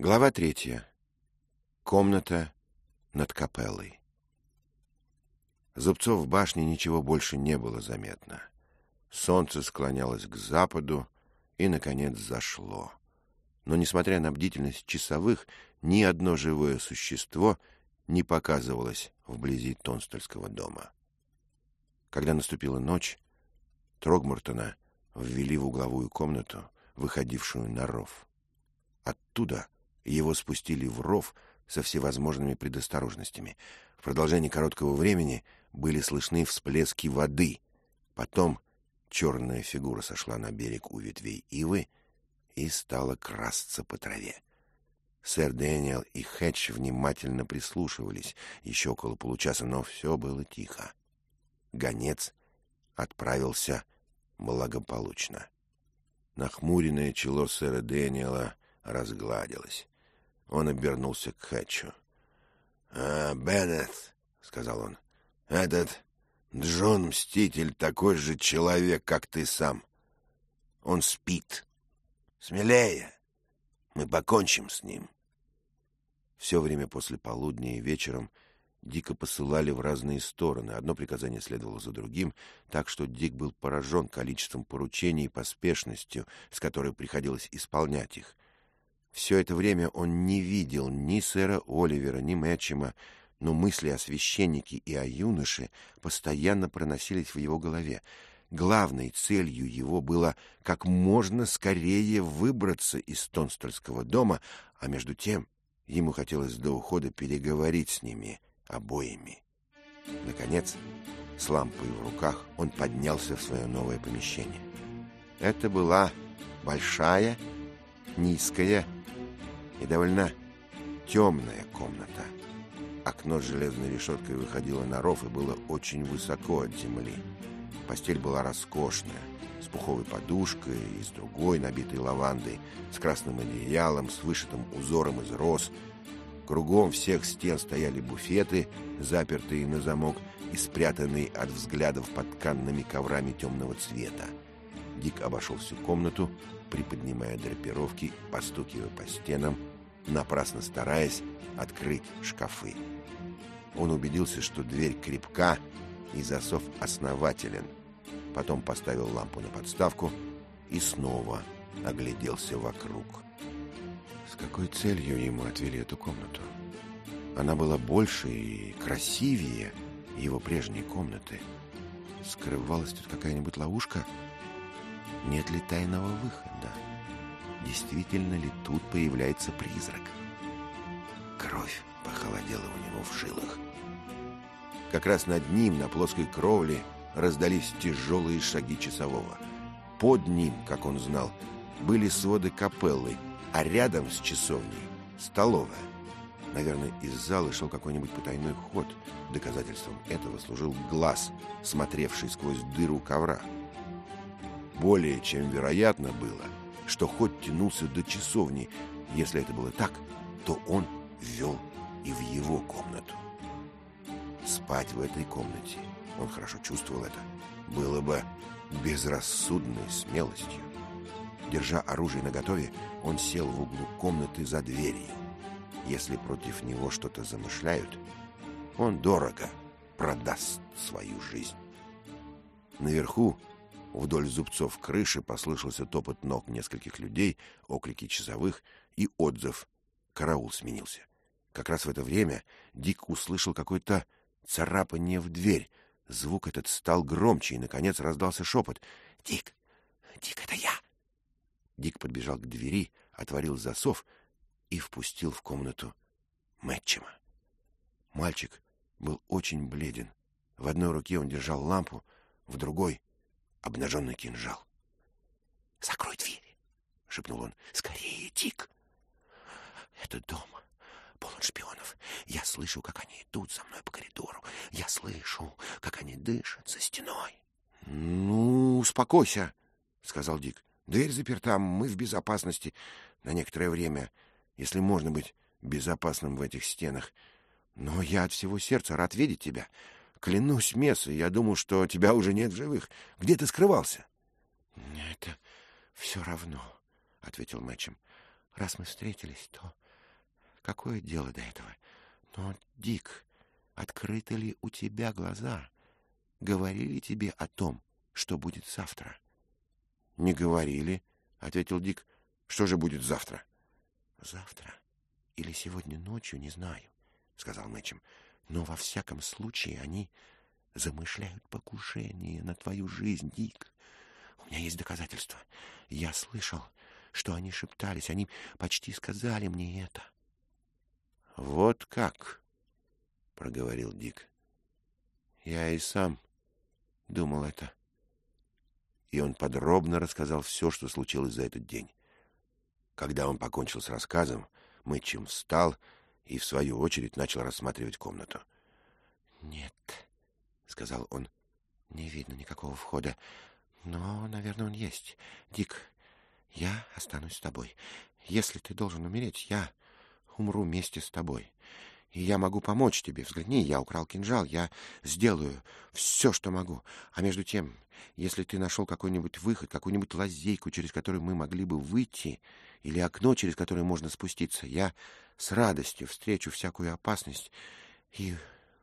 Глава третья. Комната над капеллой. Зубцов в башне ничего больше не было заметно. Солнце склонялось к западу и, наконец, зашло. Но, несмотря на бдительность часовых, ни одно живое существо не показывалось вблизи Тонстольского дома. Когда наступила ночь, Трогмуртона ввели в угловую комнату, выходившую на ров. Оттуда — его спустили в ров со всевозможными предосторожностями. В продолжении короткого времени были слышны всплески воды. Потом черная фигура сошла на берег у ветвей ивы и стала красться по траве. Сэр Дэниел и Хэтч внимательно прислушивались еще около получаса, но все было тихо. Гонец отправился благополучно. Нахмуренное чело сэра Дэниела разгладилось. Он обернулся к Хэтчу. — А, Беннет, — сказал он, — этот Джон Мститель такой же человек, как ты сам. Он спит. Смелее. Мы покончим с ним. Все время после полудня и вечером Дика посылали в разные стороны. Одно приказание следовало за другим, так что Дик был поражен количеством поручений и поспешностью, с которой приходилось исполнять их — все это время он не видел ни сэра Оливера, ни Мэтчема, но мысли о священнике и о юноше постоянно проносились в его голове. Главной целью его было как можно скорее выбраться из Тонстольского дома, а между тем ему хотелось до ухода переговорить с ними обоими. Наконец, с лампой в руках, он поднялся в свое новое помещение. Это была большая, низкая, и довольно темная комната. Окно с железной решеткой выходило на ров и было очень высоко от земли. Постель была роскошная, с пуховой подушкой и с другой, набитой лавандой, с красным одеялом, с вышитым узором из роз. Кругом всех стен стояли буфеты, запертые на замок и спрятанные от взглядов под тканными коврами темного цвета. Дик обошел всю комнату, приподнимая драпировки, постукивая по стенам, напрасно стараясь открыть шкафы. Он убедился, что дверь крепка и засов основателен. Потом поставил лампу на подставку и снова огляделся вокруг. С какой целью ему отвели эту комнату? Она была больше и красивее его прежней комнаты. Скрывалась тут какая-нибудь ловушка? Нет ли тайного выхода? Действительно ли тут появляется призрак. Кровь похолодела у него в жилах. Как раз над ним, на плоской кровле, раздались тяжелые шаги часового. Под ним, как он знал, были своды капеллы, а рядом с часовней — столовая. Наверное, из зала шел какой-нибудь потайной ход. Доказательством этого служил глаз, смотревший сквозь дыру ковра. Более чем вероятно было — что ход тянулся до часовни. Если это было так, то он ввел и в его комнату. Спать в этой комнате, он хорошо чувствовал это, было бы безрассудной смелостью. Держа оружие наготове, он сел в углу комнаты за дверью. Если против него что-то замышляют, он дорого продаст свою жизнь. Наверху Вдоль зубцов крыши послышался топот ног нескольких людей, оклики часовых и отзыв. Караул сменился. Как раз в это время Дик услышал какое-то царапание в дверь. Звук этот стал громче, и, наконец, раздался шепот. «Дик! Дик, это я!» Дик подбежал к двери, отворил засов и впустил в комнату Мэтчема. Мальчик был очень бледен. В одной руке он держал лампу, в другой обнаженный кинжал. — Закрой дверь, — шепнул он. — Скорее, Дик. Это дом полон шпионов. Я слышу, как они идут за мной по коридору. Я слышу, как они дышат за стеной. — Ну, успокойся, — сказал Дик. — Дверь заперта, мы в безопасности на некоторое время, если можно быть безопасным в этих стенах. Но я от всего сердца рад видеть тебя. — Клянусь Мессой, я думал, что тебя уже нет в живых. Где ты скрывался? — Это все равно, — ответил Мэтчем. — Раз мы встретились, то какое дело до этого? Но, Дик, открыты ли у тебя глаза? Говорили тебе о том, что будет завтра? — Не говорили, — ответил Дик. — Что же будет завтра? — Завтра или сегодня ночью, не знаю, — сказал Мэтчем. — Но во всяком случае они замышляют покушение на твою жизнь, Дик. У меня есть доказательства. Я слышал, что они шептались. Они почти сказали мне это. — Вот как, — проговорил Дик. — Я и сам думал это. И он подробно рассказал все, что случилось за этот день. Когда он покончил с рассказом, Мэтчем встал и, в свою очередь, начал рассматривать комнату. — Нет, — сказал он, — не видно никакого входа. Но, наверное, он есть. Дик, я останусь с тобой. Если ты должен умереть, я умру вместе с тобой. И я могу помочь тебе. Взгляни, я украл кинжал, я сделаю все, что могу. А между тем, если ты нашел какой-нибудь выход, какую-нибудь лазейку, через которую мы могли бы выйти, или окно, через которое можно спуститься, я с радостью встречу всякую опасность и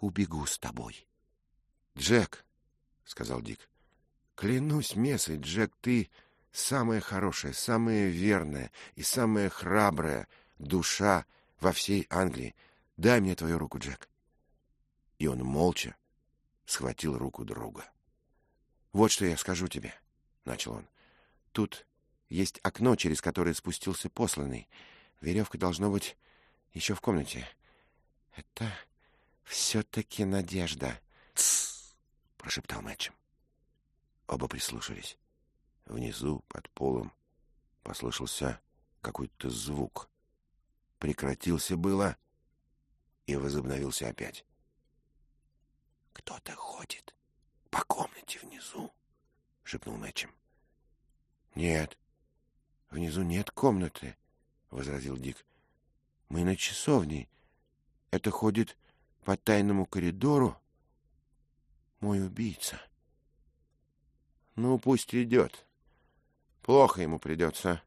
убегу с тобой. — Джек, — сказал Дик, — клянусь месой, Джек, ты самая хорошая, самая верная и самая храбрая душа во всей Англии. Дай мне твою руку, Джек. И он молча схватил руку друга. — Вот что я скажу тебе, — начал он. — Тут есть окно, через которое спустился посланный. Веревка должно быть еще в комнате. Это все-таки надежда. — Тссс! — прошептал Мэтчем. Оба прислушались. Внизу, под полом, послышался какой-то звук. Прекратился было и возобновился опять. — Кто-то ходит по комнате внизу, — шепнул Мэтчем. — Нет, внизу нет комнаты, — возразил Дик. — Мы на часовне. Это ходит по тайному коридору мой убийца. — Ну, пусть идет. Плохо ему придется.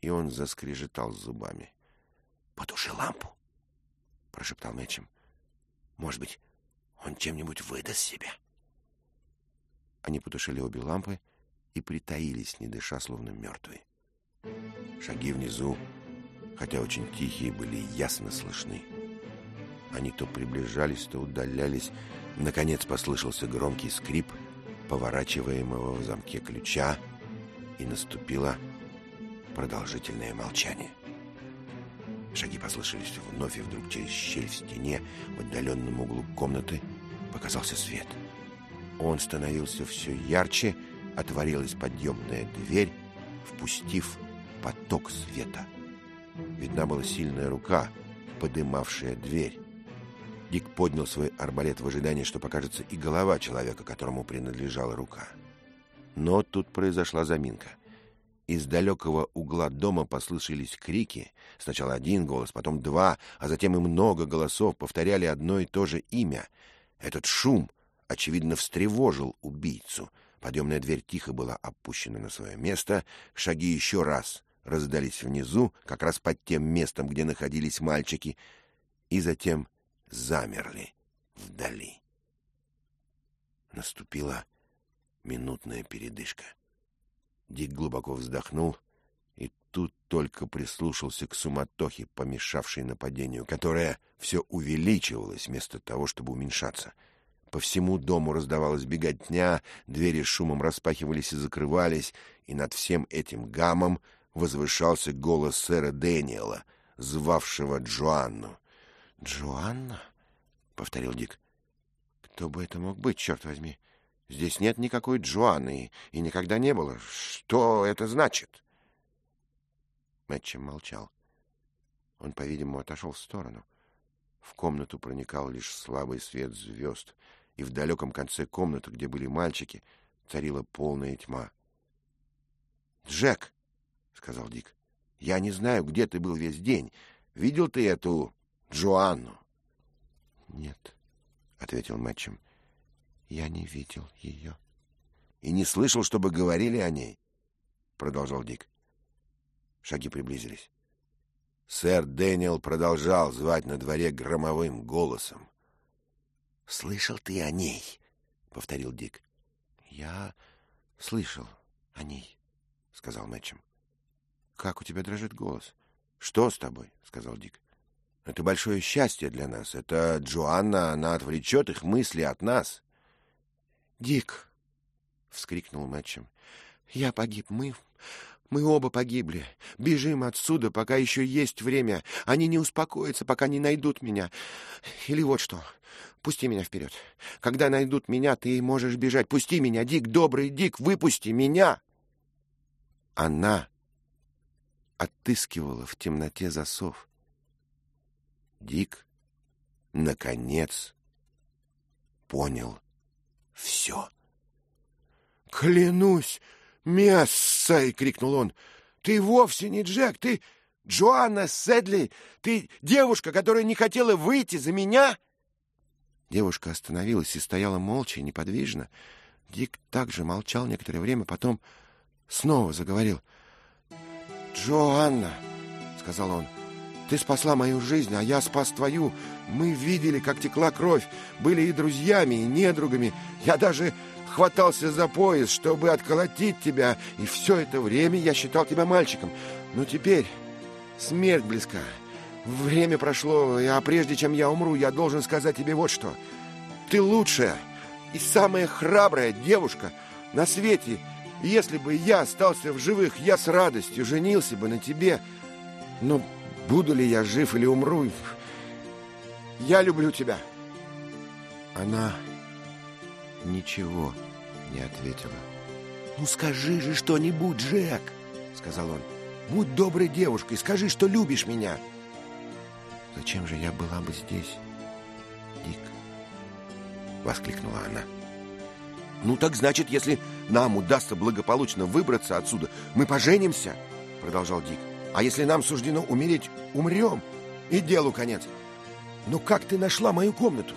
И он заскрежетал зубами. — Потуши лампу, — прошептал Мэтчем. — Может быть, он чем-нибудь выдаст себя? Они потушили обе лампы и притаились, не дыша, словно мертвые. Шаги внизу, хотя очень тихие, были ясно слышны. Они то приближались, то удалялись. Наконец послышался громкий скрип поворачиваемого в замке ключа, и наступило продолжительное молчание. Шаги послышались вновь, и вдруг через щель в стене в отдаленном углу комнаты показался свет. Он становился все ярче, отворилась подъемная дверь, впустив поток света. Видна была сильная рука, подымавшая дверь. Дик поднял свой арбалет в ожидании, что покажется и голова человека, которому принадлежала рука. Но тут произошла заминка. Из далекого угла дома послышались крики. Сначала один голос, потом два, а затем и много голосов повторяли одно и то же имя. Этот шум, очевидно, встревожил убийцу. Подъемная дверь тихо была опущена на свое место. Шаги еще раз раздались внизу, как раз под тем местом, где находились мальчики, и затем замерли вдали. Наступила минутная передышка. Дик глубоко вздохнул и тут только прислушался к суматохе, помешавшей нападению, которое все увеличивалось вместо того, чтобы уменьшаться. По всему дому раздавалась беготня, двери шумом распахивались и закрывались, и над всем этим гамом возвышался голос сэра Дэниела, звавшего Джоанну. — Джоанна? — повторил Дик. — Кто бы это мог быть, черт возьми? Здесь нет никакой Джоанны и никогда не было. Что это значит? Мэтчем молчал. Он, по-видимому, отошел в сторону. В комнату проникал лишь слабый свет звезд, и в далеком конце комнаты, где были мальчики, царила полная тьма. — Джек! — сказал Дик. — Я не знаю, где ты был весь день. Видел ты эту Джоанну? — Нет, — ответил Мэтчем. — Я не видел ее. — И не слышал, чтобы говорили о ней? — продолжал Дик. Шаги приблизились. Сэр Дэниел продолжал звать на дворе громовым голосом. «Слышал ты о ней?» — повторил Дик. «Я слышал о ней», — сказал Мэтчем. «Как у тебя дрожит голос?» «Что с тобой?» — сказал Дик. «Это большое счастье для нас. Это Джоанна, она отвлечет их мысли от нас». «Дик!» — вскрикнул Мэтчем. «Я погиб. Мы... мы оба погибли. Бежим отсюда, пока еще есть время. Они не успокоятся, пока не найдут меня. Или вот что. Пусти меня вперед. Когда найдут меня, ты можешь бежать. Пусти меня, Дик, добрый Дик, выпусти меня!» Она отыскивала в темноте засов. Дик, наконец, понял все. «Клянусь мясой!» — крикнул он. «Ты вовсе не Джек, ты Джоанна Седли, ты девушка, которая не хотела выйти за меня!» Девушка остановилась и стояла молча и неподвижно. Дик также молчал некоторое время, потом снова заговорил — «Джоанна», — сказал он, — «ты спасла мою жизнь, а я спас твою. Мы видели, как текла кровь, были и друзьями, и недругами. Я даже хватался за пояс, чтобы отколотить тебя, и все это время я считал тебя мальчиком. Но теперь смерть близка. Время прошло, а прежде чем я умру, я должен сказать тебе вот что. Ты лучшая и самая храбрая девушка на свете, если бы я остался в живых, я с радостью женился бы на тебе. Но буду ли я жив или умру, я люблю тебя. Она ничего не ответила. «Ну скажи же что-нибудь, Джек!» — сказал он. «Будь доброй девушкой, скажи, что любишь меня!» «Зачем же я была бы здесь, Дик?» — воскликнула она. «Ну так значит, если нам удастся благополучно выбраться отсюда, мы поженимся», — продолжал Дик. «А если нам суждено умереть, умрем, и делу конец. Но как ты нашла мою комнату?»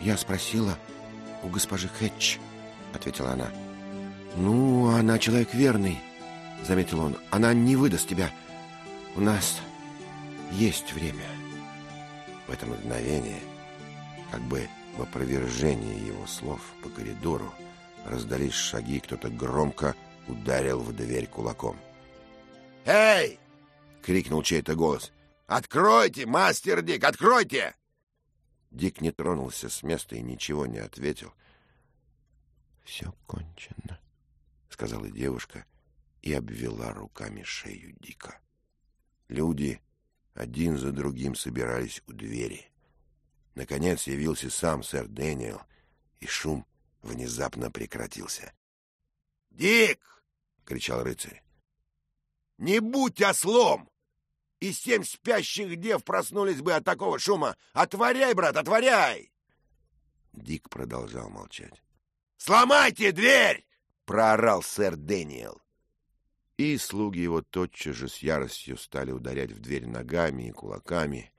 «Я спросила у госпожи Хэтч», — ответила она. «Ну, она человек верный», — заметил он. «Она не выдаст тебя. У нас есть время». В это мгновение, как бы в опровержении его слов по коридору раздались шаги, кто-то громко ударил в дверь кулаком. «Эй!» — крикнул чей-то голос. «Откройте, мастер Дик, откройте!» Дик не тронулся с места и ничего не ответил. «Все кончено», — сказала девушка и обвела руками шею Дика. Люди один за другим собирались у двери. Наконец явился сам сэр Дэниел, и шум внезапно прекратился. «Дик!» — кричал рыцарь. «Не будь ослом! И семь спящих дев проснулись бы от такого шума! Отворяй, брат, отворяй!» Дик продолжал молчать. «Сломайте дверь!» — проорал сэр Дэниел. И слуги его тотчас же с яростью стали ударять в дверь ногами и кулаками.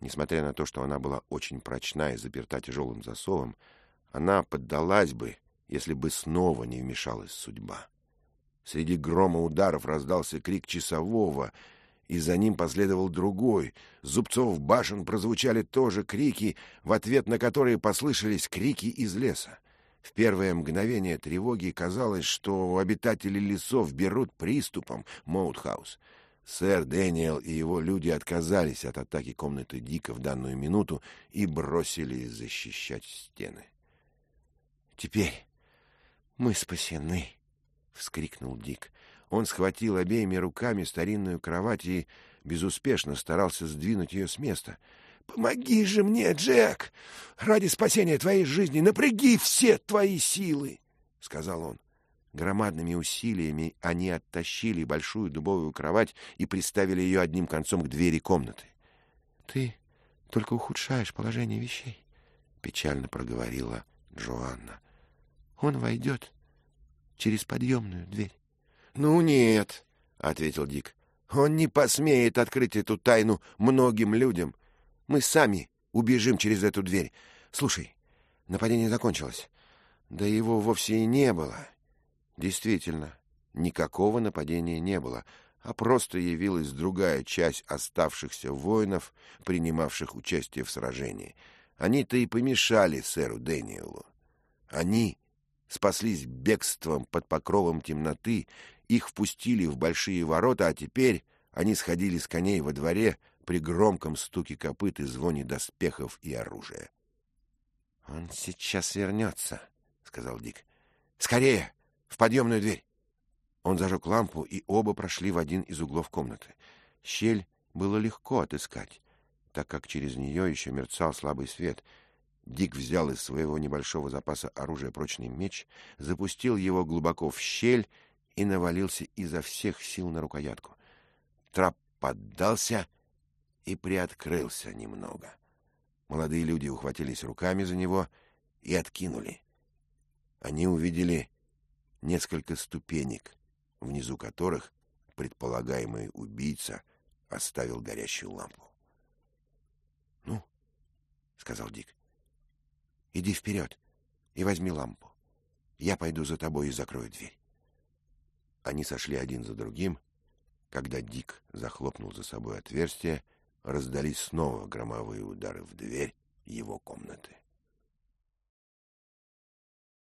Несмотря на то, что она была очень прочна и заперта тяжелым засовом, она поддалась бы, если бы снова не вмешалась судьба. Среди грома ударов раздался крик часового, и за ним последовал другой. С зубцов башен прозвучали тоже крики, в ответ на которые послышались крики из леса. В первое мгновение тревоги казалось, что обитатели лесов берут приступом Моутхаус — Сэр Дэниел и его люди отказались от атаки комнаты Дика в данную минуту и бросились защищать стены. «Теперь мы спасены!» — вскрикнул Дик. Он схватил обеими руками старинную кровать и безуспешно старался сдвинуть ее с места. «Помоги же мне, Джек! Ради спасения твоей жизни напряги все твои силы!» — сказал он. Громадными усилиями они оттащили большую дубовую кровать и приставили ее одним концом к двери комнаты. — Ты только ухудшаешь положение вещей, — печально проговорила Джоанна. — Он войдет через подъемную дверь. — Ну нет, — ответил Дик. — Он не посмеет открыть эту тайну многим людям. Мы сами убежим через эту дверь. Слушай, нападение закончилось. Да его вовсе и не было. — Действительно, никакого нападения не было, а просто явилась другая часть оставшихся воинов, принимавших участие в сражении. Они-то и помешали сэру Дэниелу. Они спаслись бегством под покровом темноты, их впустили в большие ворота, а теперь они сходили с коней во дворе при громком стуке копыт и звоне доспехов и оружия. — Он сейчас вернется, — сказал Дик. — Скорее! В подъемную дверь! Он зажег лампу, и оба прошли в один из углов комнаты. Щель было легко отыскать, так как через нее еще мерцал слабый свет. Дик взял из своего небольшого запаса оружия прочный меч, запустил его глубоко в щель и навалился изо всех сил на рукоятку. Трап поддался и приоткрылся немного. Молодые люди ухватились руками за него и откинули. Они увидели несколько ступенек, внизу которых предполагаемый убийца оставил горящую лампу. — Ну, — сказал Дик, — иди вперед и возьми лампу. Я пойду за тобой и закрою дверь. Они сошли один за другим. Когда Дик захлопнул за собой отверстие, раздались снова громовые удары в дверь его комнаты.